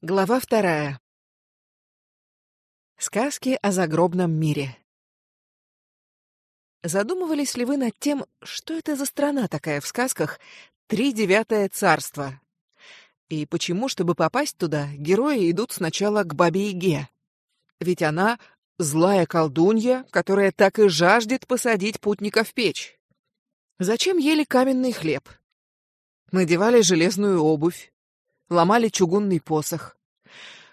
Глава вторая. Сказки о загробном мире. Задумывались ли вы над тем, что это за страна такая в сказках «Три девятое царство»? И почему, чтобы попасть туда, герои идут сначала к Бабе-Яге? Ведь она — злая колдунья, которая так и жаждет посадить путника в печь. Зачем ели каменный хлеб? Надевали железную обувь, ломали чугунный посох.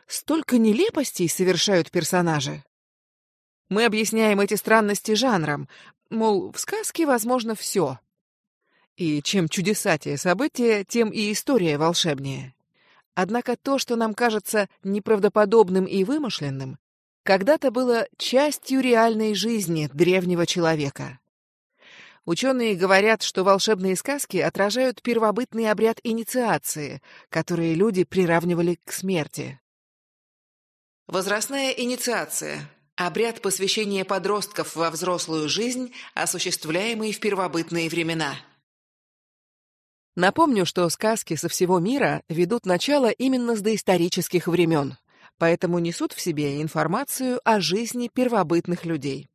Столько нелепостей совершают персонажи. Мы объясняем эти странности жанром, мол, в сказке возможно все. И чем чудесатее событие, тем и история волшебнее. Однако то, что нам кажется неправдоподобным и вымышленным, когда-то было частью реальной жизни древнего человека. Ученые говорят, что волшебные сказки отражают первобытный обряд инициации, которые люди приравнивали к смерти. Возрастная инициация – обряд посвящения подростков во взрослую жизнь, осуществляемый в первобытные времена. Напомню, что сказки со всего мира ведут начало именно с доисторических времен, поэтому несут в себе информацию о жизни первобытных людей.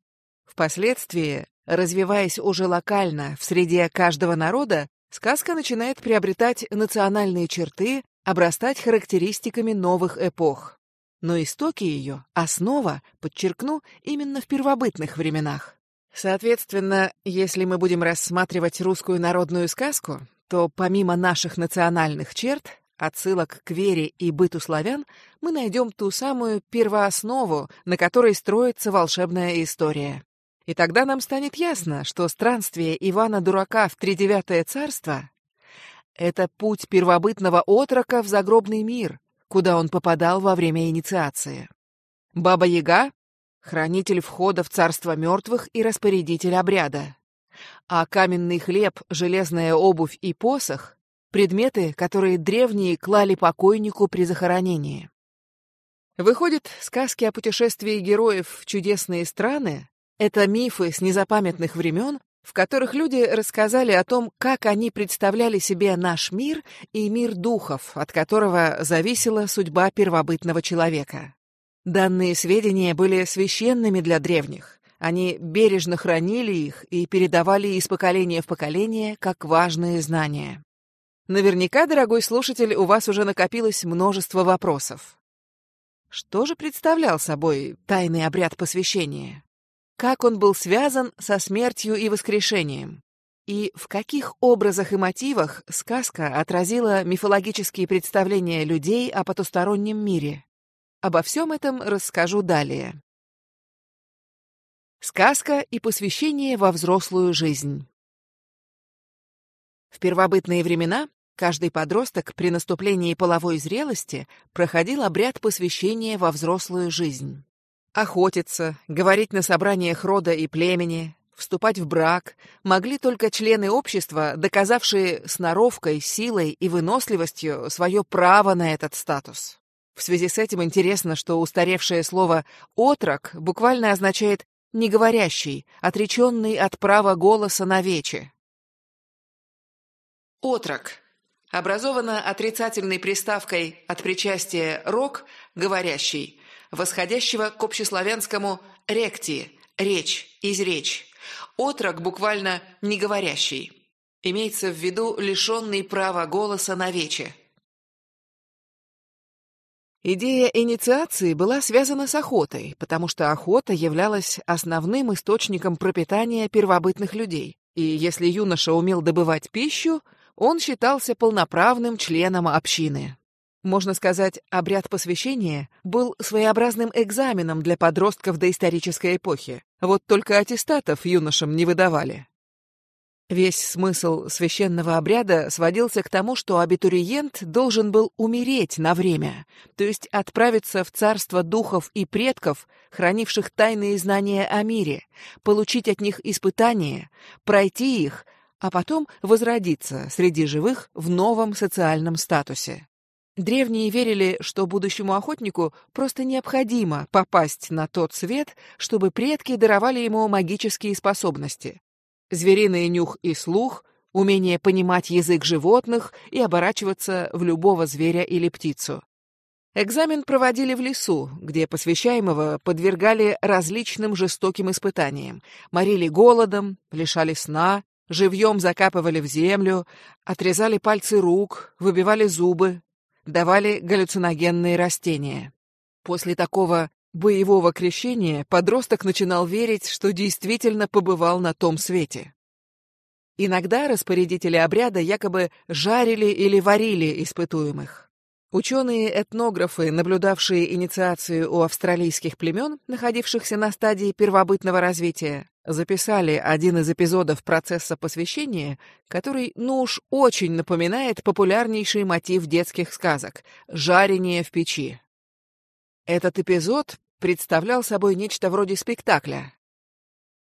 Впоследствии Развиваясь уже локально в среде каждого народа, сказка начинает приобретать национальные черты, обрастать характеристиками новых эпох. Но истоки ее, основа, подчеркну, именно в первобытных временах. Соответственно, если мы будем рассматривать русскую народную сказку, то помимо наших национальных черт, отсылок к вере и быту славян, мы найдем ту самую первооснову, на которой строится волшебная история. И тогда нам станет ясно, что странствие Ивана Дурака в Тридевятое царство — это путь первобытного отрока в загробный мир, куда он попадал во время инициации. Баба-Яга — хранитель входа в царство мертвых и распорядитель обряда. А каменный хлеб, железная обувь и посох — предметы, которые древние клали покойнику при захоронении. Выходит, сказки о путешествии героев в чудесные страны это мифы с незапамятных времен, в которых люди рассказали о том, как они представляли себе наш мир и мир духов, от которого зависела судьба первобытного человека. Данные сведения были священными для древних. Они бережно хранили их и передавали из поколения в поколение как важные знания. Наверняка, дорогой слушатель, у вас уже накопилось множество вопросов. Что же представлял собой тайный обряд посвящения? Как он был связан со смертью и воскрешением, и в каких образах и мотивах сказка отразила мифологические представления людей о потустороннем мире. Обо всем этом расскажу далее. Сказка и посвящение во взрослую жизнь. В первобытные времена каждый подросток при наступлении половой зрелости проходил обряд посвящения во взрослую жизнь. Охотиться, говорить на собраниях рода и племени, вступать в брак могли только члены общества, доказавшие сноровкой, силой и выносливостью свое право на этот статус. В связи с этим интересно, что устаревшее слово «отрок» буквально означает «неговорящий», отреченный от права голоса на вече. Отрок. Образовано отрицательной приставкой от причастия «рок» — «говорящий», восходящего к общеславянскому «ректи» — «речь», «изречь». Отрок буквально «неговорящий». Имеется в виду лишенный права голоса на вече. Идея инициации была связана с охотой, потому что охота являлась основным источником пропитания первобытных людей. И если юноша умел добывать пищу, он считался полноправным членом общины. Можно сказать, обряд посвящения был своеобразным экзаменом для подростков доисторической эпохи. Вот только аттестатов юношам не выдавали. Весь смысл священного обряда сводился к тому, что абитуриент должен был умереть на время, то есть отправиться в царство духов и предков, хранивших тайные знания о мире, получить от них испытания, пройти их, а потом возродиться среди живых в новом социальном статусе. Древние верили, что будущему охотнику просто необходимо попасть на тот свет, чтобы предки даровали ему магические способности. Звериный нюх и слух, умение понимать язык животных и оборачиваться в любого зверя или птицу. Экзамен проводили в лесу, где посвящаемого подвергали различным жестоким испытаниям, морили голодом, лишали сна, живьем закапывали в землю, отрезали пальцы рук, выбивали зубы, давали галлюциногенные растения. После такого боевого крещения подросток начинал верить, что действительно побывал на том свете. Иногда распорядители обряда якобы жарили или варили испытуемых. Ученые-этнографы, наблюдавшие инициацию у австралийских племен, находившихся на стадии первобытного развития, записали один из эпизодов процесса посвящения, который, ну уж очень напоминает популярнейший мотив детских сказок — жарение в печи. Этот эпизод представлял собой нечто вроде спектакля,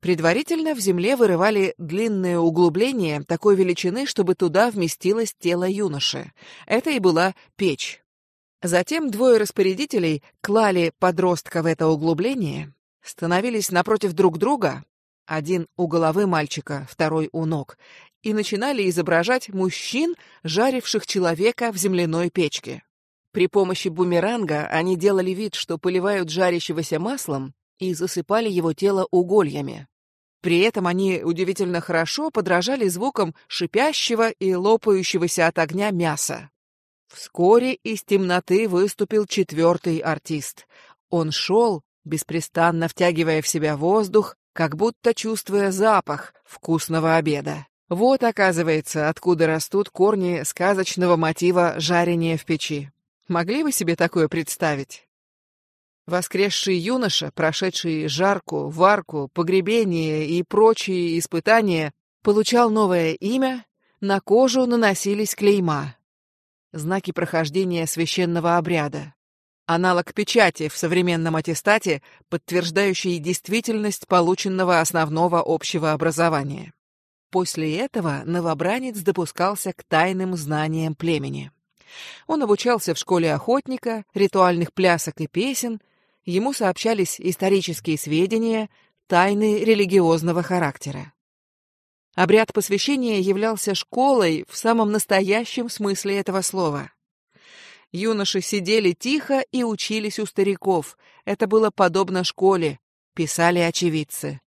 Предварительно в земле вырывали длинное углубление такой величины, чтобы туда вместилось тело юноши. Это и была печь. Затем двое распорядителей клали подростка в это углубление, становились напротив друг друга, один у головы мальчика, второй у ног, и начинали изображать мужчин, жаривших человека в земляной печке. При помощи бумеранга они делали вид, что поливают жарящегося маслом и засыпали его тело угольями. При этом они удивительно хорошо подражали звукам шипящего и лопающегося от огня мяса. Вскоре из темноты выступил четвертый артист. Он шел, беспрестанно втягивая в себя воздух, как будто чувствуя запах вкусного обеда. Вот, оказывается, откуда растут корни сказочного мотива жарения в печи. Могли вы себе такое представить? Воскресший юноша, прошедший жарку, варку, погребение и прочие испытания, получал новое имя, на кожу наносились клейма. Знаки прохождения священного обряда. Аналог печати в современном аттестате, подтверждающий действительность полученного основного общего образования. После этого новобранец допускался к тайным знаниям племени. Он обучался в школе охотника, ритуальных плясок и песен, ему сообщались исторические сведения, тайны религиозного характера. Обряд посвящения являлся школой в самом настоящем смысле этого слова. Юноши сидели тихо и учились у стариков. Это было подобно школе, писали очевидцы.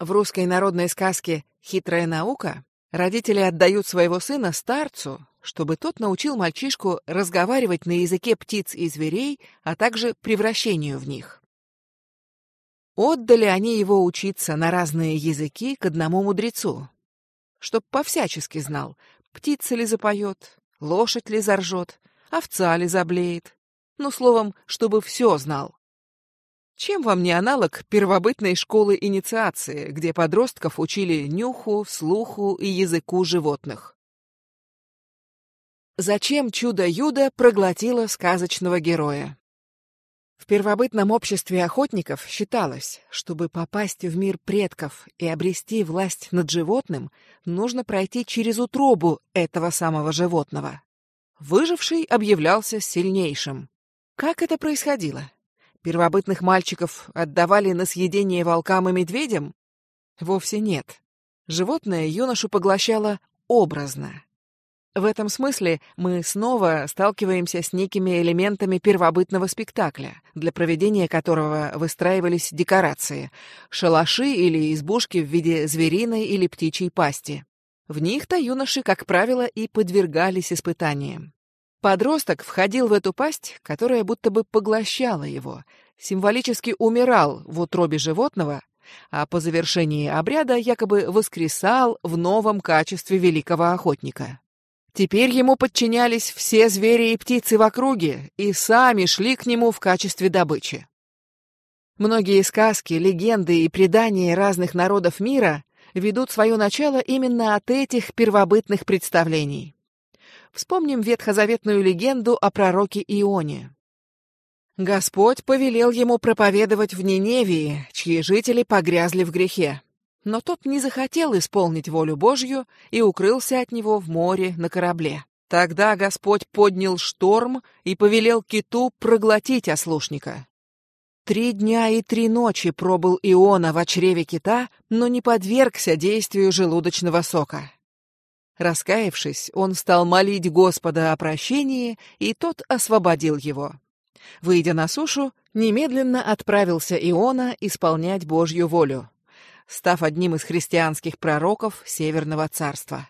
В русской народной сказке «Хитрая наука» родители отдают своего сына старцу, чтобы тот научил мальчишку разговаривать на языке птиц и зверей, а также превращению в них. Отдали они его учиться на разные языки к одному мудрецу, чтоб повсячески знал, птица ли запоет, лошадь ли заржет, овца ли заблеет, ну, словом, чтобы все знал. Чем вам не аналог первобытной школы инициации, где подростков учили нюху, слуху и языку животных? Зачем чудо-юдо проглотило сказочного героя? В первобытном обществе охотников считалось, чтобы попасть в мир предков и обрести власть над животным, нужно пройти через утробу этого самого животного. Выживший объявлялся сильнейшим. Как это происходило? Первобытных мальчиков отдавали на съедение волкам и медведям? Вовсе нет. Животное юношу поглощало образно, в этом смысле мы снова сталкиваемся с некими элементами первобытного спектакля, для проведения которого выстраивались декорации, шалаши или избушки в виде звериной или птичьей пасти. В них-то юноши, как правило, и подвергались испытаниям. Подросток входил в эту пасть, которая будто бы поглощала его, символически умирал в утробе животного, а по завершении обряда якобы воскресал в новом качестве великого охотника. Теперь ему подчинялись все звери и птицы в округе и сами шли к нему в качестве добычи. Многие сказки, легенды и предания разных народов мира ведут свое начало именно от этих первобытных представлений. Вспомним ветхозаветную легенду о пророке Ионе. Господь повелел ему проповедовать в Ниневии, чьи жители погрязли в грехе. Но тот не захотел исполнить волю Божью и укрылся от него в море на корабле. Тогда Господь поднял шторм и повелел киту проглотить ослушника. Три дня и три ночи пробыл Иона в чреве кита, но не подвергся действию желудочного сока. Раскаявшись, он стал молить Господа о прощении, и тот освободил его. Выйдя на сушу, немедленно отправился Иона исполнять Божью волю, став одним из христианских пророков Северного царства.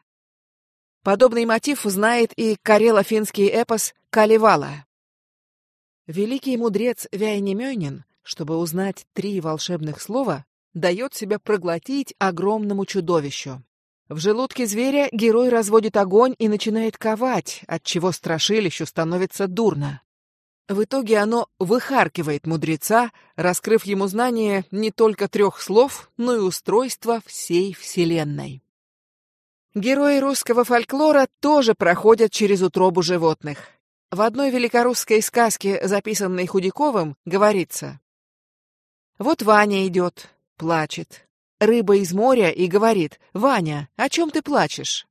Подобный мотив знает и карело-финский эпос «Калевала». Великий мудрец Вяйнемёнин, чтобы узнать три волшебных слова, дает себя проглотить огромному чудовищу. В желудке зверя герой разводит огонь и начинает ковать, отчего страшилищу становится дурно. В итоге оно выхаркивает мудреца, раскрыв ему знание не только трех слов, но и устройства всей Вселенной. Герои русского фольклора тоже проходят через утробу животных. В одной великорусской сказке, записанной Худяковым, говорится «Вот Ваня идет, плачет. Рыба из моря и говорит, «Ваня, о чем ты плачешь?»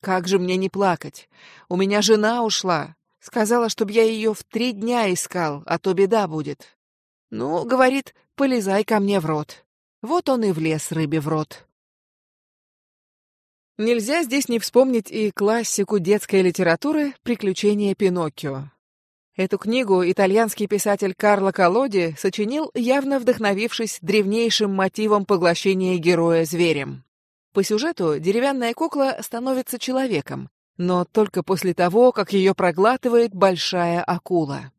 «Как же мне не плакать? У меня жена ушла, Сказала, чтобы я ее в три дня искал, а то беда будет. Ну, говорит, полезай ко мне в рот. Вот он и влез рыбе в рот. Нельзя здесь не вспомнить и классику детской литературы «Приключения Пиноккио». Эту книгу итальянский писатель Карло Колоди сочинил, явно вдохновившись древнейшим мотивом поглощения героя зверем. По сюжету деревянная кукла становится человеком, но только после того, как ее проглатывает большая акула.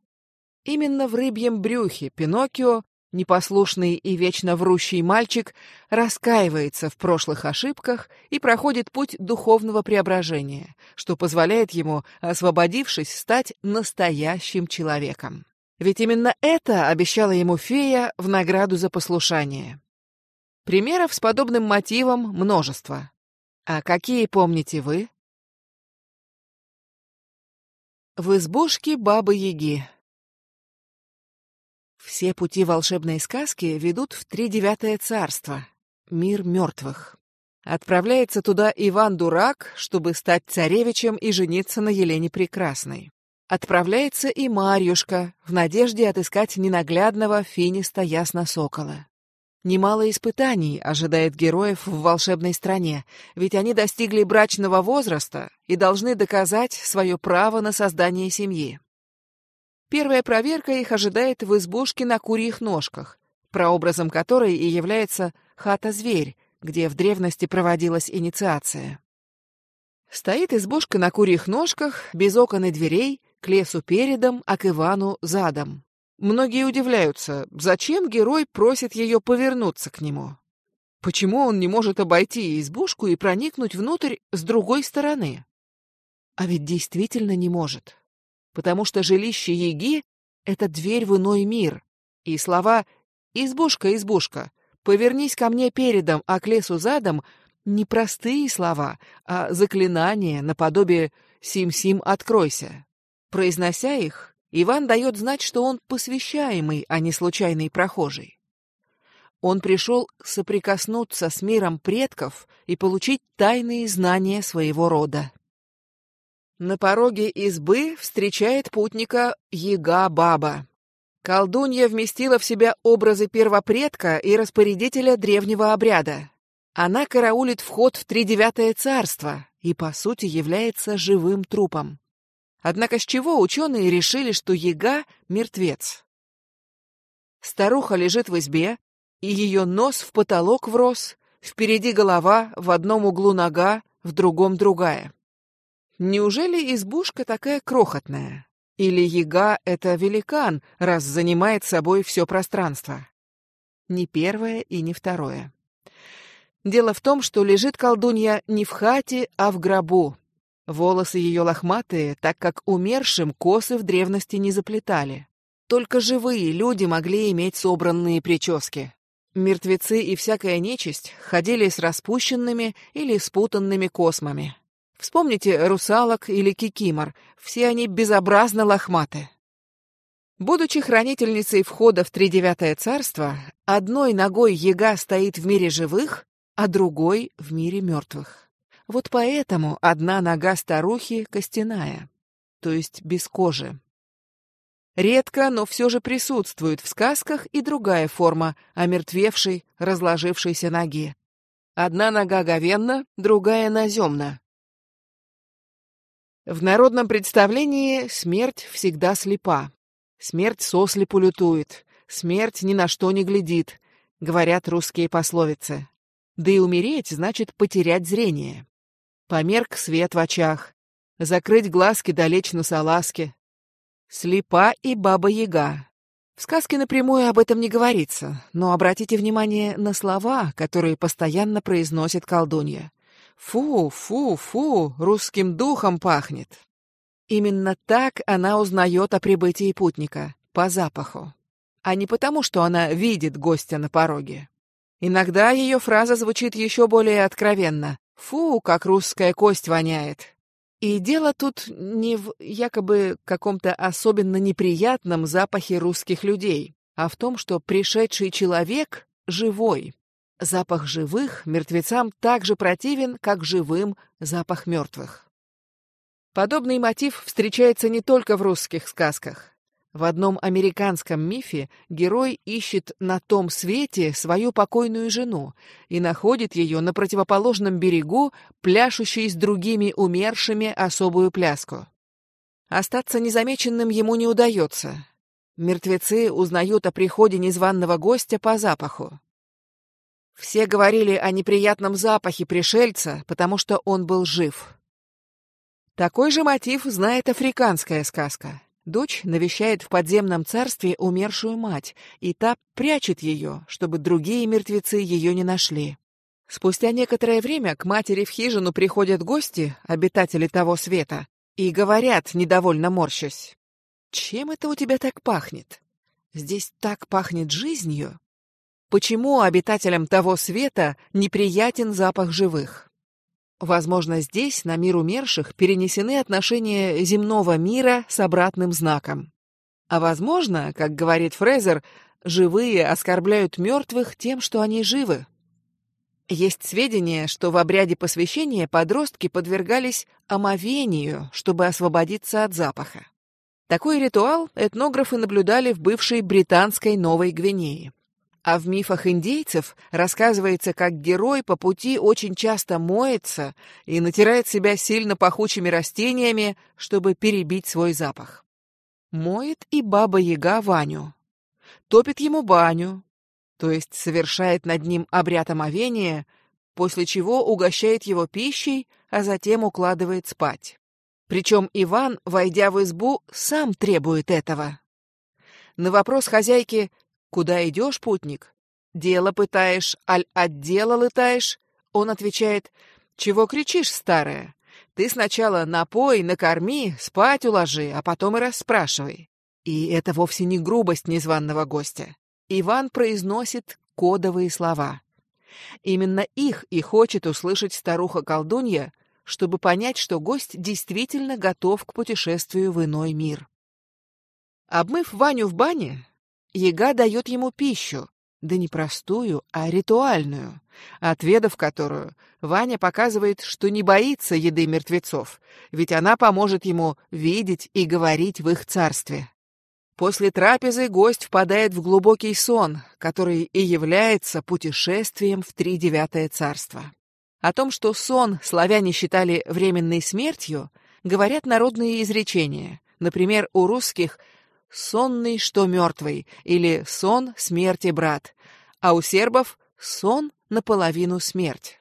Именно в рыбьем брюхе Пиноккио, непослушный и вечно врущий мальчик, раскаивается в прошлых ошибках и проходит путь духовного преображения, что позволяет ему, освободившись, стать настоящим человеком. Ведь именно это обещала ему фея в награду за послушание. Примеров с подобным мотивом множество. А какие помните вы? В избушке Бабы-Яги Все пути волшебной сказки ведут в тридевятое царство, мир мертвых. Отправляется туда Иван-дурак, чтобы стать царевичем и жениться на Елене Прекрасной. Отправляется и Марьюшка, в надежде отыскать ненаглядного финиста Ясно-Сокола. Немало испытаний ожидает героев в волшебной стране, ведь они достигли брачного возраста и должны доказать свое право на создание семьи. Первая проверка их ожидает в избушке на курьих ножках, прообразом которой и является хата-зверь, где в древности проводилась инициация. Стоит избушка на курьих ножках, без окон и дверей, к лесу передом, а к Ивану задом. Многие удивляются, зачем герой просит ее повернуться к нему. Почему он не может обойти избушку и проникнуть внутрь с другой стороны? А ведь действительно не может. Потому что жилище Еги — это дверь в иной мир. И слова «избушка, избушка», «повернись ко мне передом, а к лесу задом» — не простые слова, а заклинания наподобие «сим-сим, откройся». Произнося их, Иван дает знать, что он посвящаемый, а не случайный прохожий. Он пришел соприкоснуться с миром предков и получить тайные знания своего рода. На пороге избы встречает путника Яга-баба. Колдунья вместила в себя образы первопредка и распорядителя древнего обряда. Она караулит вход в тридевятое царство и, по сути, является живым трупом. Однако с чего ученые решили, что яга — мертвец? Старуха лежит в избе, и ее нос в потолок врос, впереди голова, в одном углу нога, в другом другая. Неужели избушка такая крохотная? Или яга — это великан, раз занимает собой все пространство? Ни первое и ни второе. Дело в том, что лежит колдунья не в хате, а в гробу, Волосы ее лохматые, так как умершим косы в древности не заплетали. Только живые люди могли иметь собранные прически. Мертвецы и всякая нечисть ходили с распущенными или спутанными космами. Вспомните русалок или кикимор, все они безобразно лохматы. Будучи хранительницей входа в Тридевятое царство, одной ногой яга стоит в мире живых, а другой — в мире мертвых. Вот поэтому одна нога старухи костяная, то есть без кожи. Редко, но все же присутствует в сказках и другая форма омертвевшей, разложившейся ноги. Одна нога говенна, другая наземна. В народном представлении смерть всегда слепа. Смерть сослепу лютует, смерть ни на что не глядит, говорят русские пословицы. Да и умереть значит потерять зрение. Померк свет в очах, закрыть глазки долечь на салазке. Слепа и баба-яга. В сказке напрямую об этом не говорится, но обратите внимание на слова, которые постоянно произносит колдунья. Фу, фу, фу, русским духом пахнет. Именно так она узнает о прибытии путника, по запаху, а не потому, что она видит гостя на пороге. Иногда ее фраза звучит еще более откровенно. «Фу, как русская кость воняет!» И дело тут не в якобы каком-то особенно неприятном запахе русских людей, а в том, что пришедший человек живой. Запах живых мертвецам так же противен, как живым запах мертвых. Подобный мотив встречается не только в русских сказках. В одном американском мифе герой ищет на том свете свою покойную жену и находит ее на противоположном берегу, пляшущей с другими умершими особую пляску. Остаться незамеченным ему не удается. Мертвецы узнают о приходе незваного гостя по запаху. Все говорили о неприятном запахе пришельца, потому что он был жив. Такой же мотив знает африканская сказка. Дочь навещает в подземном царстве умершую мать, и та прячет ее, чтобы другие мертвецы ее не нашли. Спустя некоторое время к матери в хижину приходят гости, обитатели того света, и говорят, недовольно морщась, «Чем это у тебя так пахнет? Здесь так пахнет жизнью». Почему обитателям того света неприятен запах живых? Возможно, здесь, на мир умерших, перенесены отношения земного мира с обратным знаком. А возможно, как говорит Фрезер, живые оскорбляют мертвых тем, что они живы. Есть сведения, что в обряде посвящения подростки подвергались омовению, чтобы освободиться от запаха. Такой ритуал этнографы наблюдали в бывшей британской Новой Гвинее. А в мифах индейцев рассказывается, как герой по пути очень часто моется и натирает себя сильно пахучими растениями, чтобы перебить свой запах. Моет и баба-яга Ваню. Топит ему баню, то есть совершает над ним обряд омовения, после чего угощает его пищей, а затем укладывает спать. Причем Иван, войдя в избу, сам требует этого. На вопрос хозяйки Куда идешь, путник? Дело пытаешь, аль отдела лытаешь? Он отвечает, чего кричишь, старая? Ты сначала напой, накорми, спать уложи, а потом и расспрашивай. И это вовсе не грубость незваного гостя. Иван произносит кодовые слова. Именно их и хочет услышать старуха-колдунья, чтобы понять, что гость действительно готов к путешествию в иной мир. Обмыв Ваню в бане, Яга дает ему пищу, да не простую, а ритуальную, отведав которую, Ваня показывает, что не боится еды мертвецов, ведь она поможет ему видеть и говорить в их царстве. После трапезы гость впадает в глубокий сон, который и является путешествием в тридевятое царство. О том, что сон славяне считали временной смертью, говорят народные изречения. Например, у русских – сонный, что мертвый, или сон смерти брат, а у сербов сон наполовину смерть.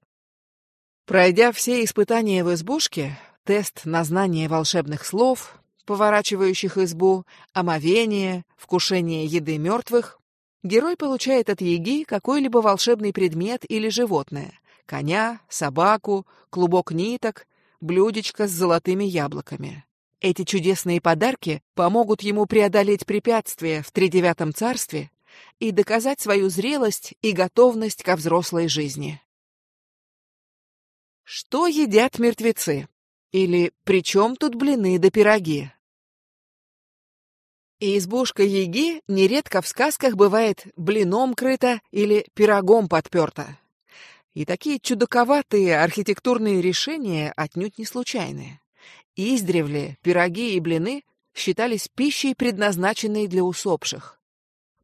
Пройдя все испытания в избушке, тест на знание волшебных слов, поворачивающих избу, омовение, вкушение еды мертвых, герой получает от еги какой-либо волшебный предмет или животное — коня, собаку, клубок ниток, блюдечко с золотыми яблоками. Эти чудесные подарки помогут ему преодолеть препятствия в тридевятом царстве и доказать свою зрелость и готовность ко взрослой жизни. Что едят мертвецы? Или при чем тут блины да пироги? избушка Еги нередко в сказках бывает блином крыта или пирогом подперта. И такие чудаковатые архитектурные решения отнюдь не случайные. Издревле пироги и блины считались пищей, предназначенной для усопших.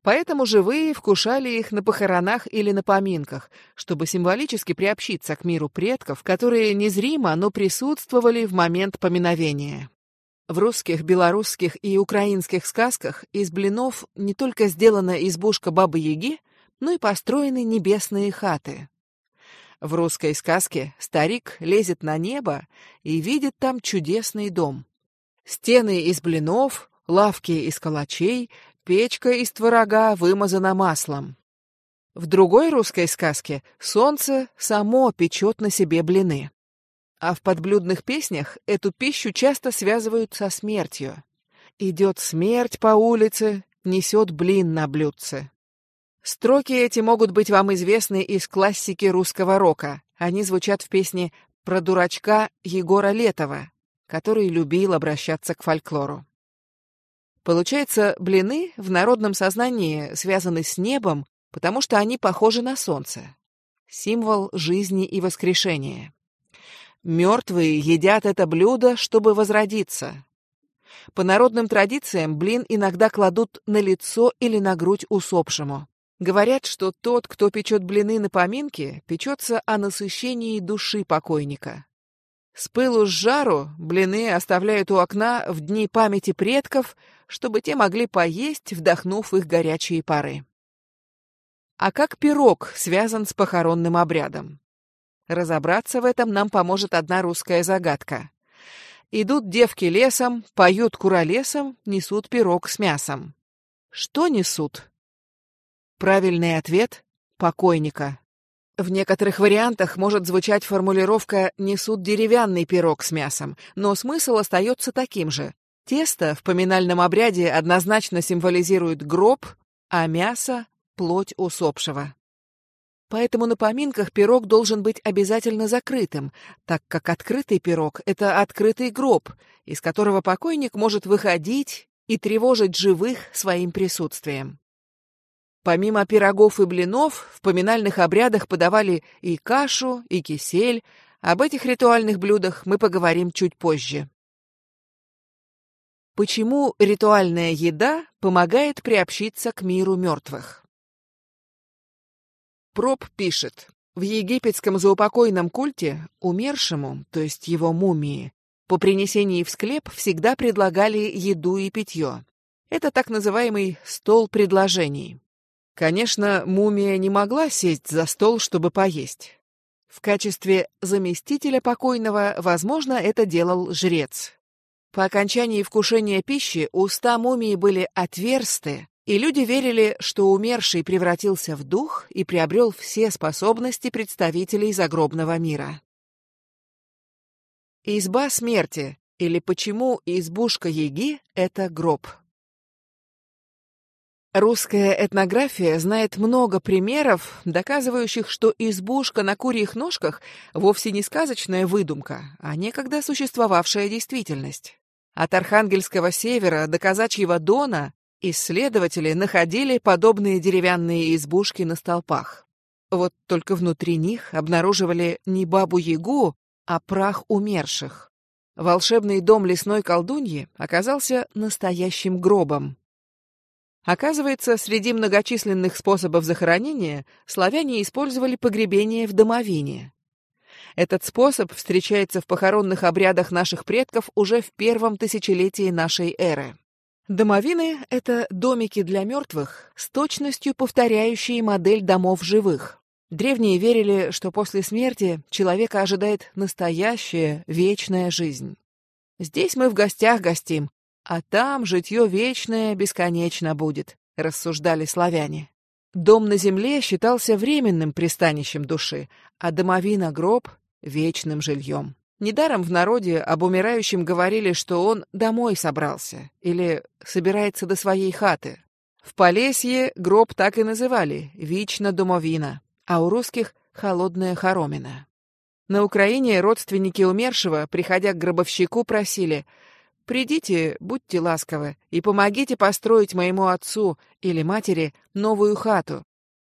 Поэтому живые вкушали их на похоронах или на поминках, чтобы символически приобщиться к миру предков, которые незримо, но присутствовали в момент поминовения. В русских, белорусских и украинских сказках из блинов не только сделана избушка Бабы-Яги, но и построены небесные хаты. В русской сказке старик лезет на небо и видит там чудесный дом. Стены из блинов, лавки из калачей, печка из творога вымазана маслом. В другой русской сказке солнце само печет на себе блины. А в подблюдных песнях эту пищу часто связывают со смертью. Идет смерть по улице, несет блин на блюдце. Строки эти могут быть вам известны из классики русского рока. Они звучат в песне про дурачка Егора Летова, который любил обращаться к фольклору. Получается, блины в народном сознании связаны с небом, потому что они похожи на солнце. Символ жизни и воскрешения. Мертвые едят это блюдо, чтобы возродиться. По народным традициям блин иногда кладут на лицо или на грудь усопшему. Говорят, что тот, кто печет блины на поминке, печется о насыщении души покойника. С пылу с жару блины оставляют у окна в дни памяти предков, чтобы те могли поесть, вдохнув их горячие пары. А как пирог связан с похоронным обрядом? Разобраться в этом нам поможет одна русская загадка. Идут девки лесом, поют куролесом, несут пирог с мясом. Что несут? Правильный ответ — покойника. В некоторых вариантах может звучать формулировка «несут деревянный пирог с мясом», но смысл остается таким же. Тесто в поминальном обряде однозначно символизирует гроб, а мясо — плоть усопшего. Поэтому на поминках пирог должен быть обязательно закрытым, так как открытый пирог — это открытый гроб, из которого покойник может выходить и тревожить живых своим присутствием. Помимо пирогов и блинов, в поминальных обрядах подавали и кашу, и кисель. Об этих ритуальных блюдах мы поговорим чуть позже. Почему ритуальная еда помогает приобщиться к миру мертвых? Проб пишет, в египетском заупокойном культе умершему, то есть его мумии, по принесении в склеп всегда предлагали еду и питье. Это так называемый «стол предложений». Конечно, мумия не могла сесть за стол, чтобы поесть. В качестве заместителя покойного, возможно, это делал жрец. По окончании вкушения пищи уста мумии были отверсты, и люди верили, что умерший превратился в дух и приобрел все способности представителей загробного мира. Изба смерти, или почему избушка Еги — это гроб. Русская этнография знает много примеров, доказывающих, что избушка на курьих ножках вовсе не сказочная выдумка, а некогда существовавшая действительность. От Архангельского севера до Казачьего Дона исследователи находили подобные деревянные избушки на столпах. Вот только внутри них обнаруживали не бабу-ягу, а прах умерших. Волшебный дом лесной колдуньи оказался настоящим гробом. Оказывается, среди многочисленных способов захоронения славяне использовали погребение в домовине. Этот способ встречается в похоронных обрядах наших предков уже в первом тысячелетии нашей эры. Домовины — это домики для мертвых, с точностью повторяющие модель домов живых. Древние верили, что после смерти человека ожидает настоящая, вечная жизнь. Здесь мы в гостях гостим, а там житье вечное бесконечно будет, рассуждали славяне. Дом на земле считался временным пристанищем души, а домовина гроб — вечным жильем. Недаром в народе об умирающем говорили, что он домой собрался или собирается до своей хаты. В Полесье гроб так и называли — «Вично домовина», а у русских — «Холодная хоромина». На Украине родственники умершего, приходя к гробовщику, просили — Придите, будьте ласковы, и помогите построить моему отцу или матери новую хату.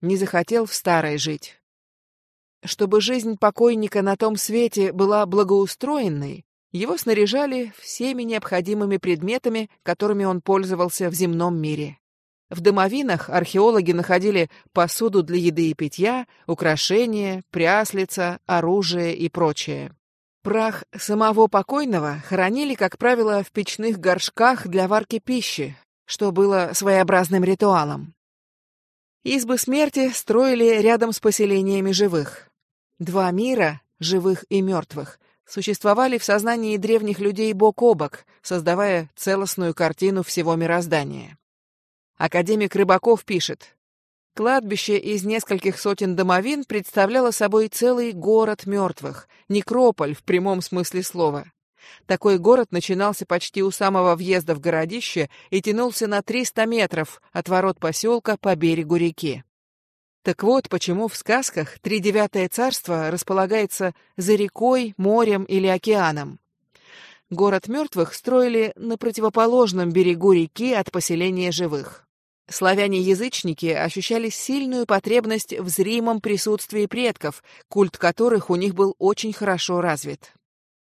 Не захотел в старой жить. Чтобы жизнь покойника на том свете была благоустроенной, его снаряжали всеми необходимыми предметами, которыми он пользовался в земном мире. В домовинах археологи находили посуду для еды и питья, украшения, пряслица, оружие и прочее. Прах самого покойного хоронили, как правило, в печных горшках для варки пищи, что было своеобразным ритуалом. Избы смерти строили рядом с поселениями живых. Два мира, живых и мертвых, существовали в сознании древних людей бок о бок, создавая целостную картину всего мироздания. Академик Рыбаков пишет, Кладбище из нескольких сотен домовин представляло собой целый город мертвых, некрополь в прямом смысле слова. Такой город начинался почти у самого въезда в городище и тянулся на 300 метров от ворот поселка по берегу реки. Так вот, почему в сказках Тридевятое царство располагается за рекой, морем или океаном. Город мертвых строили на противоположном берегу реки от поселения живых. Славяне-язычники ощущали сильную потребность в зримом присутствии предков, культ которых у них был очень хорошо развит.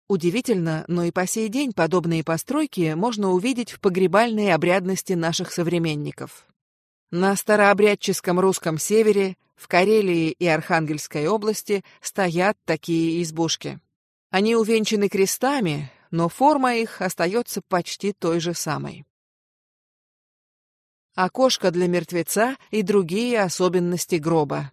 Удивительно, но и по сей день подобные постройки можно увидеть в погребальной обрядности наших современников. На старообрядческом русском севере, в Карелии и Архангельской области стоят такие избушки. Они увенчаны крестами, но форма их остается почти той же самой окошко для мертвеца и другие особенности гроба.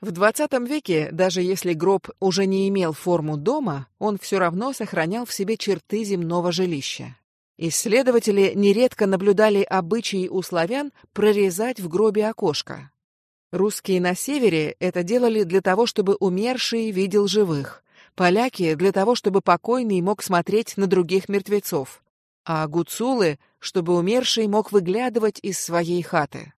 В XX веке, даже если гроб уже не имел форму дома, он все равно сохранял в себе черты земного жилища. Исследователи нередко наблюдали обычаи у славян прорезать в гробе окошко. Русские на севере это делали для того, чтобы умерший видел живых, поляки для того, чтобы покойный мог смотреть на других мертвецов, а гуцулы, чтобы умерший мог выглядывать из своей хаты.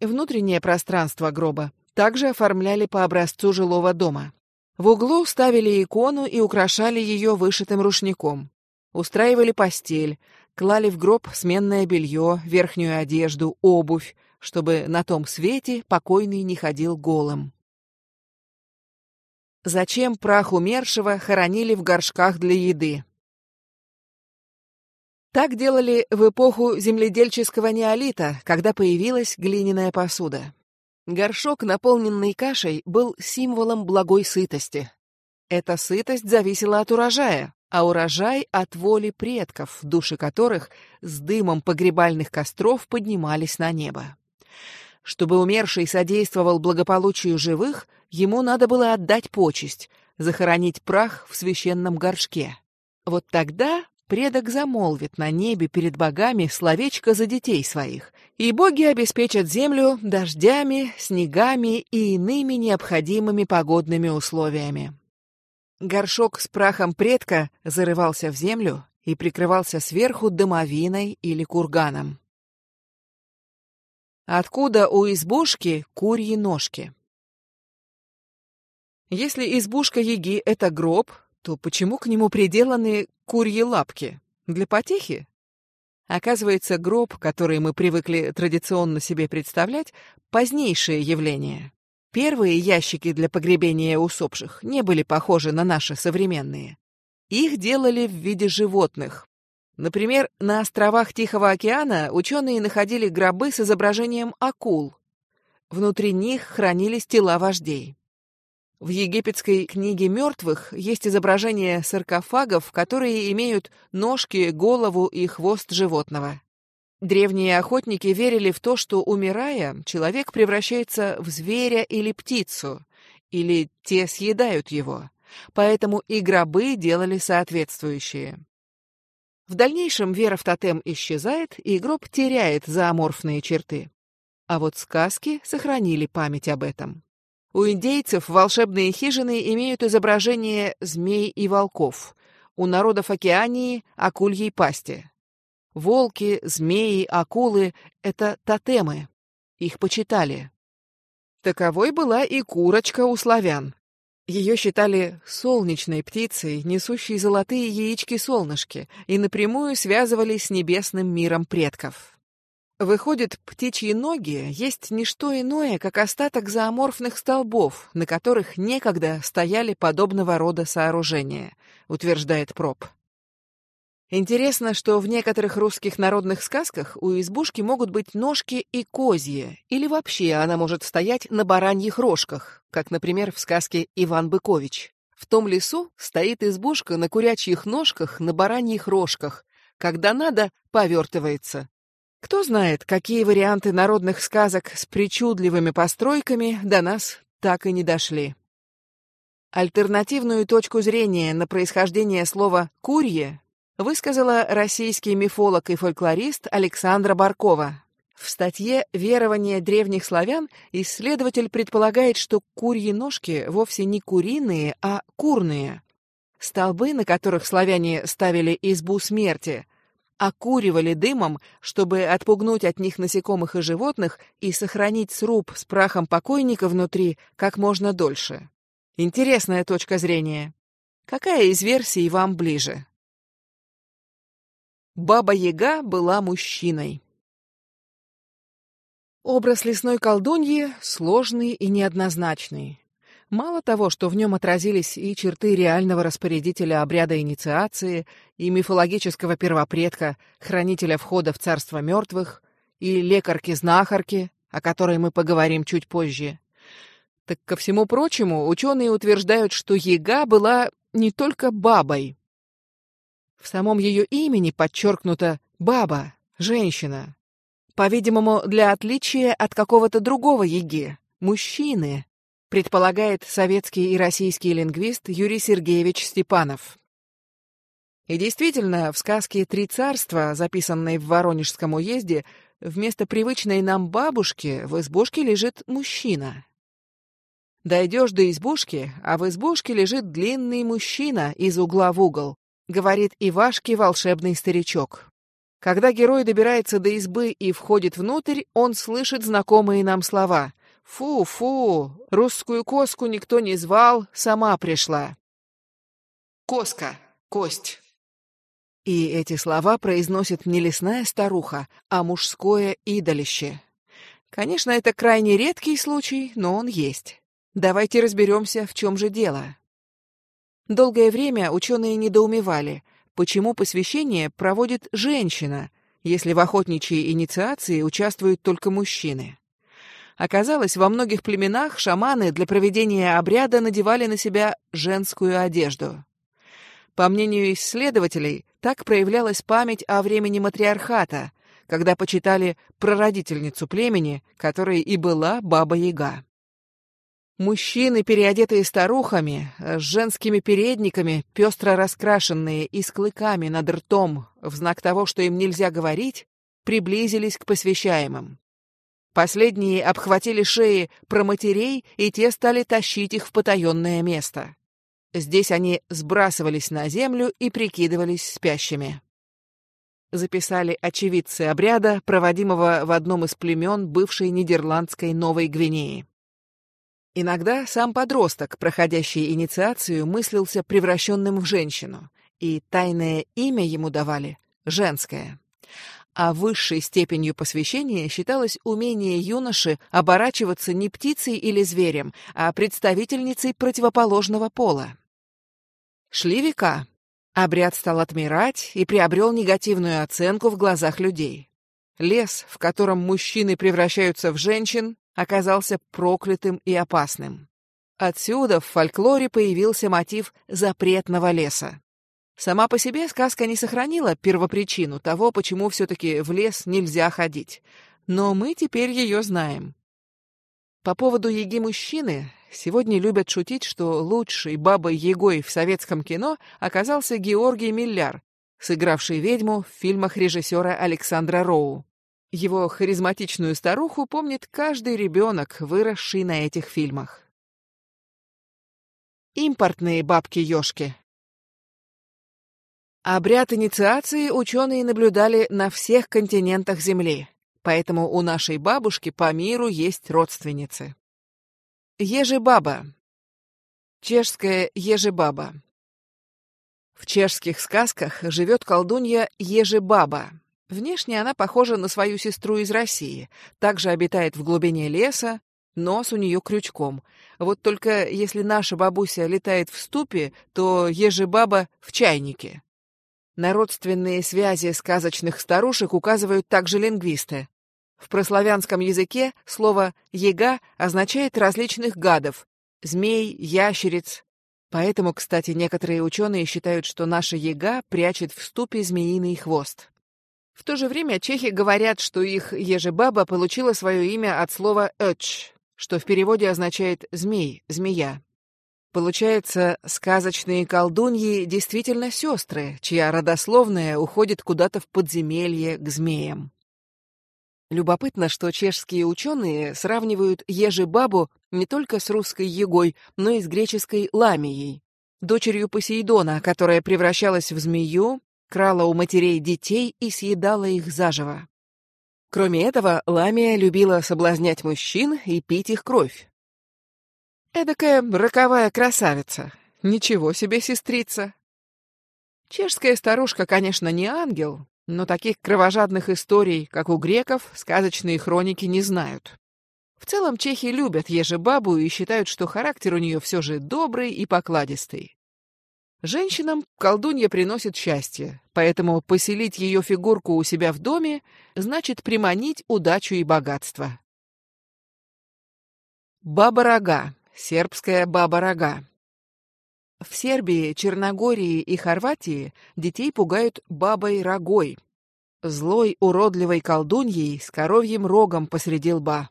Внутреннее пространство гроба также оформляли по образцу жилого дома. В углу ставили икону и украшали ее вышитым рушником. Устраивали постель, клали в гроб сменное белье, верхнюю одежду, обувь, чтобы на том свете покойный не ходил голым. Зачем прах умершего хоронили в горшках для еды? Так делали в эпоху земледельческого неолита, когда появилась глиняная посуда. Горшок, наполненный кашей, был символом благой сытости. Эта сытость зависела от урожая, а урожай от воли предков, души которых с дымом погребальных костров поднимались на небо. Чтобы умерший содействовал благополучию живых, ему надо было отдать почесть, захоронить прах в священном горшке. Вот тогда предок замолвит на небе перед богами словечко за детей своих, и боги обеспечат землю дождями, снегами и иными необходимыми погодными условиями. Горшок с прахом предка зарывался в землю и прикрывался сверху домовиной или курганом. Откуда у избушки курьи ножки? Если избушка Еги — это гроб, то почему к нему приделаны курьи лапки? Для потехи? Оказывается, гроб, который мы привыкли традиционно себе представлять, позднейшее явление. Первые ящики для погребения усопших не были похожи на наши современные. Их делали в виде животных. Например, на островах Тихого океана ученые находили гробы с изображением акул. Внутри них хранились тела вождей. В египетской книге мертвых есть изображение саркофагов, которые имеют ножки, голову и хвост животного. Древние охотники верили в то, что, умирая, человек превращается в зверя или птицу, или те съедают его, поэтому и гробы делали соответствующие. В дальнейшем вера в тотем исчезает, и гроб теряет зооморфные черты. А вот сказки сохранили память об этом. У индейцев волшебные хижины имеют изображение змей и волков. У народов Океании — акульей пасти. Волки, змеи, акулы — это тотемы. Их почитали. Таковой была и курочка у славян. Ее считали солнечной птицей, несущей золотые яички-солнышки, и напрямую связывали с небесным миром предков. Выходит, птичьи ноги есть не что иное, как остаток зооморфных столбов, на которых некогда стояли подобного рода сооружения, утверждает Проб. Интересно, что в некоторых русских народных сказках у избушки могут быть ножки и козьи, или вообще она может стоять на бараньих рожках, как, например, в сказке «Иван Быкович». В том лесу стоит избушка на курячьих ножках на бараньих рожках, когда надо, повертывается. Кто знает, какие варианты народных сказок с причудливыми постройками до нас так и не дошли. Альтернативную точку зрения на происхождение слова «курье» высказала российский мифолог и фольклорист Александра Баркова. В статье «Верование древних славян» исследователь предполагает, что курьи ножки вовсе не куриные, а курные. Столбы, на которых славяне ставили избу смерти, окуривали дымом, чтобы отпугнуть от них насекомых и животных и сохранить сруб с прахом покойника внутри как можно дольше. Интересная точка зрения. Какая из версий вам ближе? Баба-яга была мужчиной. Образ лесной колдуньи сложный и неоднозначный. Мало того, что в нем отразились и черты реального распорядителя обряда инициации, и мифологического первопредка, хранителя входа в царство мертвых, и лекарки-знахарки, о которой мы поговорим чуть позже. Так ко всему прочему, ученые утверждают, что Ега была не только бабой, в самом ее имени подчеркнуто «баба», «женщина». По-видимому, для отличия от какого-то другого еги, мужчины, предполагает советский и российский лингвист Юрий Сергеевич Степанов. И действительно, в сказке «Три царства», записанной в Воронежском уезде, вместо привычной нам бабушки в избушке лежит мужчина. Дойдешь до избушки, а в избушке лежит длинный мужчина из угла в угол, говорит Ивашке волшебный старичок. Когда герой добирается до избы и входит внутрь, он слышит знакомые нам слова. «Фу-фу, русскую коску никто не звал, сама пришла». «Коска, кость». И эти слова произносит не лесная старуха, а мужское идолище. Конечно, это крайне редкий случай, но он есть. Давайте разберемся, в чем же дело. Долгое время ученые недоумевали, почему посвящение проводит женщина, если в охотничьей инициации участвуют только мужчины. Оказалось, во многих племенах шаманы для проведения обряда надевали на себя женскую одежду. По мнению исследователей, так проявлялась память о времени матриархата, когда почитали прародительницу племени, которой и была Баба-Яга. Мужчины, переодетые старухами, с женскими передниками, пестро раскрашенные и с клыками над ртом, в знак того, что им нельзя говорить, приблизились к посвящаемым. Последние обхватили шеи проматерей, и те стали тащить их в потаенное место. Здесь они сбрасывались на землю и прикидывались спящими. Записали очевидцы обряда, проводимого в одном из племен бывшей Нидерландской Новой Гвинеи. Иногда сам подросток, проходящий инициацию, мыслился превращенным в женщину, и тайное имя ему давали — женское. А высшей степенью посвящения считалось умение юноши оборачиваться не птицей или зверем, а представительницей противоположного пола. Шли века. Обряд стал отмирать и приобрел негативную оценку в глазах людей. Лес, в котором мужчины превращаются в женщин, оказался проклятым и опасным. Отсюда в фольклоре появился мотив запретного леса. Сама по себе сказка не сохранила первопричину того, почему все-таки в лес нельзя ходить. Но мы теперь ее знаем. По поводу Еги-мужчины сегодня любят шутить, что лучшей бабой-егой в советском кино оказался Георгий Милляр, сыгравший ведьму в фильмах режиссера Александра Роу. Его харизматичную старуху помнит каждый ребенок, выросший на этих фильмах. Импортные бабки-ёшки. Обряд инициации ученые наблюдали на всех континентах Земли, поэтому у нашей бабушки по миру есть родственницы. Ежебаба. Чешская ежебаба. В чешских сказках живет колдунья Ежебаба. Внешне она похожа на свою сестру из России, также обитает в глубине леса, нос у нее крючком. Вот только если наша бабуся летает в ступе, то ежебаба в чайнике. На родственные связи сказочных старушек указывают также лингвисты. В прославянском языке слово «ега» означает различных гадов – змей, ящериц. Поэтому, кстати, некоторые ученые считают, что наша ега прячет в ступе змеиный хвост. В то же время чехи говорят, что их ежебаба получила свое имя от слова «öč», что в переводе означает «змей», «змея». Получается, сказочные колдуньи действительно сестры, чья родословная уходит куда-то в подземелье к змеям. Любопытно, что чешские ученые сравнивают ежебабу не только с русской егой, но и с греческой ламией, дочерью Посейдона, которая превращалась в змею, крала у матерей детей и съедала их заживо. Кроме этого, ламия любила соблазнять мужчин и пить их кровь. Эдакая роковая красавица. Ничего себе сестрица. Чешская старушка, конечно, не ангел, но таких кровожадных историй, как у греков, сказочные хроники не знают. В целом чехи любят ежебабу и считают, что характер у нее все же добрый и покладистый. Женщинам колдунья приносит счастье, поэтому поселить ее фигурку у себя в доме значит приманить удачу и богатство. Баба-рога. Сербская баба-рога. В Сербии, Черногории и Хорватии детей пугают бабой-рогой, злой уродливой колдуньей с коровьим рогом посреди лба.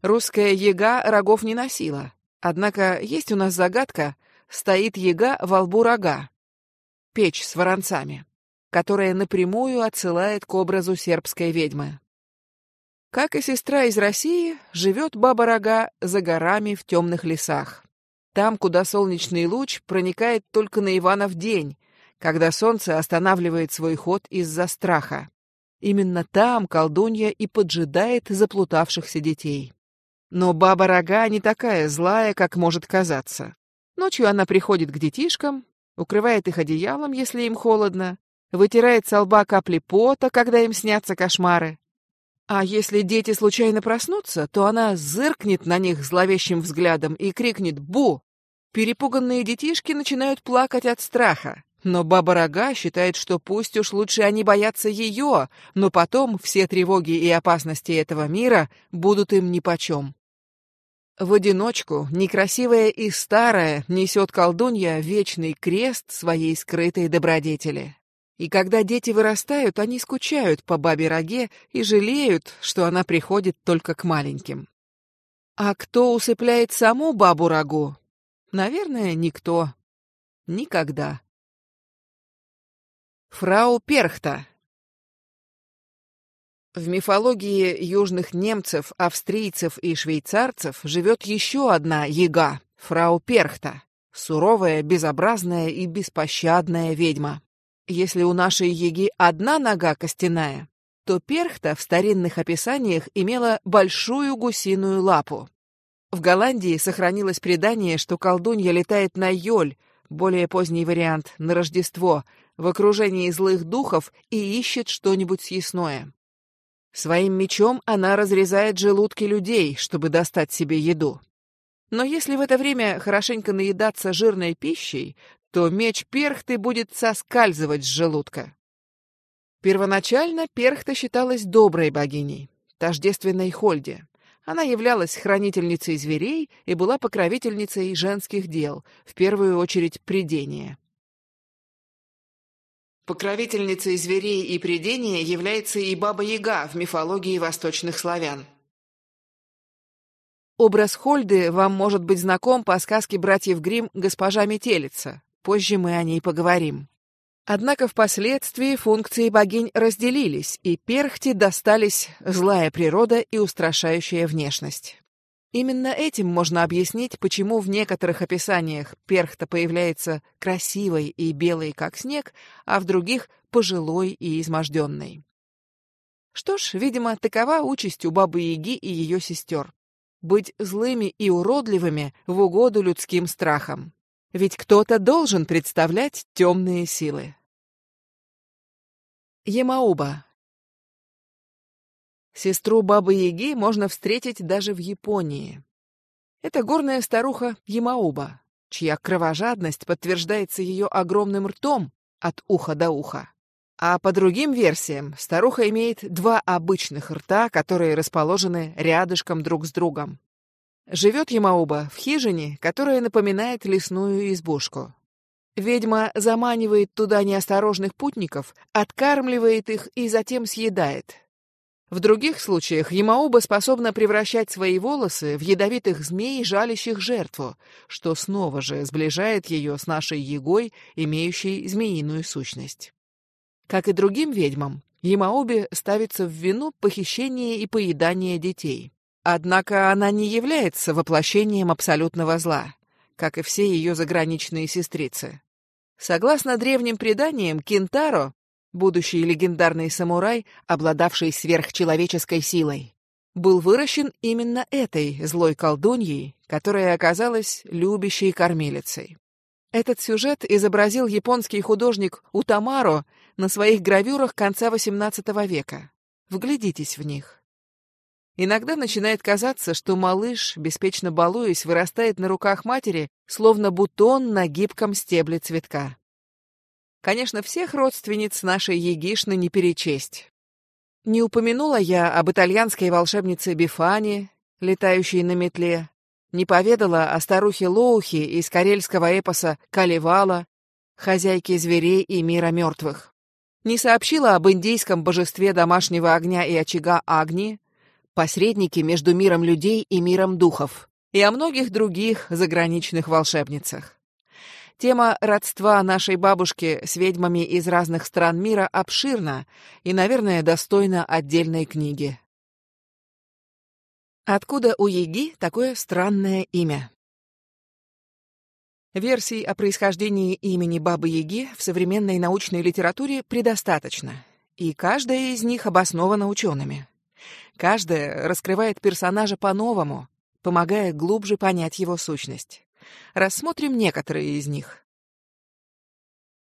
Русская яга рогов не носила, однако есть у нас загадка, стоит яга во лбу рога, печь с воронцами, которая напрямую отсылает к образу сербской ведьмы. Как и сестра из России, живет баба-рога за горами в темных лесах. Там, куда солнечный луч проникает только на Иванов день, когда солнце останавливает свой ход из-за страха. Именно там колдунья и поджидает заплутавшихся детей. Но баба-рога не такая злая, как может казаться. Ночью она приходит к детишкам, укрывает их одеялом, если им холодно, вытирает со лба капли пота, когда им снятся кошмары. А если дети случайно проснутся, то она зыркнет на них зловещим взглядом и крикнет «Бу!». Перепуганные детишки начинают плакать от страха. Но баба Рога считает, что пусть уж лучше они боятся ее, но потом все тревоги и опасности этого мира будут им нипочем. В одиночку, некрасивая и старая, несет колдунья вечный крест своей скрытой добродетели. И когда дети вырастают, они скучают по бабе Роге и жалеют, что она приходит только к маленьким. А кто усыпляет саму бабу Рогу, Наверное, никто. Никогда. Фрау Перхта. В мифологии южных немцев, австрийцев и швейцарцев живет еще одна яга — фрау Перхта, суровая, безобразная и беспощадная ведьма. Если у нашей яги одна нога костяная, то Перхта в старинных описаниях имела большую гусиную лапу. В Голландии сохранилось предание, что колдунья летает на Йоль, более поздний вариант, на Рождество, в окружении злых духов и ищет что-нибудь съестное. Своим мечом она разрезает желудки людей, чтобы достать себе еду. Но если в это время хорошенько наедаться жирной пищей, то меч перхты будет соскальзывать с желудка. Первоначально перхта считалась доброй богиней, тождественной Хольде. Она являлась хранительницей зверей и была покровительницей женских дел, в первую очередь придения. Покровительницей зверей и придения является и Баба-Яга в мифологии восточных славян. Образ Хольды вам может быть знаком по сказке братьев Гримм «Госпожа Метелица». Позже мы о ней поговорим. Однако впоследствии функции богинь разделились, и Перхте достались злая природа и устрашающая внешность. Именно этим можно объяснить, почему в некоторых описаниях Перхта появляется красивой и белой, как снег, а в других — пожилой и изможденной. Что ж, видимо, такова участь у Бабы-Яги и ее сестер. Быть злыми и уродливыми в угоду людским страхам. Ведь кто-то должен представлять темные силы. Ямауба. Сестру Бабы-Яги можно встретить даже в Японии. Это горная старуха Ямауба, чья кровожадность подтверждается ее огромным ртом, от уха до уха. А по другим версиям, старуха имеет два обычных рта, которые расположены рядышком друг с другом. Живет Ямауба в хижине, которая напоминает лесную избушку. Ведьма заманивает туда неосторожных путников, откармливает их и затем съедает. В других случаях Ямауба способна превращать свои волосы в ядовитых змей, жалящих жертву, что снова же сближает ее с нашей Егой, имеющей змеиную сущность. Как и другим ведьмам, Ямаобе ставится в вину похищение и поедание детей. Однако она не является воплощением абсолютного зла, как и все ее заграничные сестрицы. Согласно древним преданиям, Кентаро — будущий легендарный самурай, обладавший сверхчеловеческой силой, был выращен именно этой злой колдуньей, которая оказалась любящей кормилицей. Этот сюжет изобразил японский художник Утамаро на своих гравюрах конца XVIII века. Вглядитесь в них. Иногда начинает казаться, что малыш, беспечно балуясь, вырастает на руках матери, словно бутон на гибком стебле цветка. Конечно, всех родственниц нашей Егишны не перечесть. Не упомянула я об итальянской волшебнице Бифане, летающей на метле, не поведала о старухе Лоухе из карельского эпоса «Калевала», хозяйке зверей и мира мертвых. Не сообщила об индийском божестве домашнего огня и очага Агни, посреднике между миром людей и миром духов, и о многих других заграничных волшебницах. Тема родства нашей бабушки с ведьмами из разных стран мира обширна и, наверное, достойна отдельной книги. Откуда у Еги такое странное имя? Версий о происхождении имени Бабы Яги в современной научной литературе предостаточно, и каждая из них обоснована учеными. Каждая раскрывает персонажа по-новому, помогая глубже понять его сущность. Рассмотрим некоторые из них.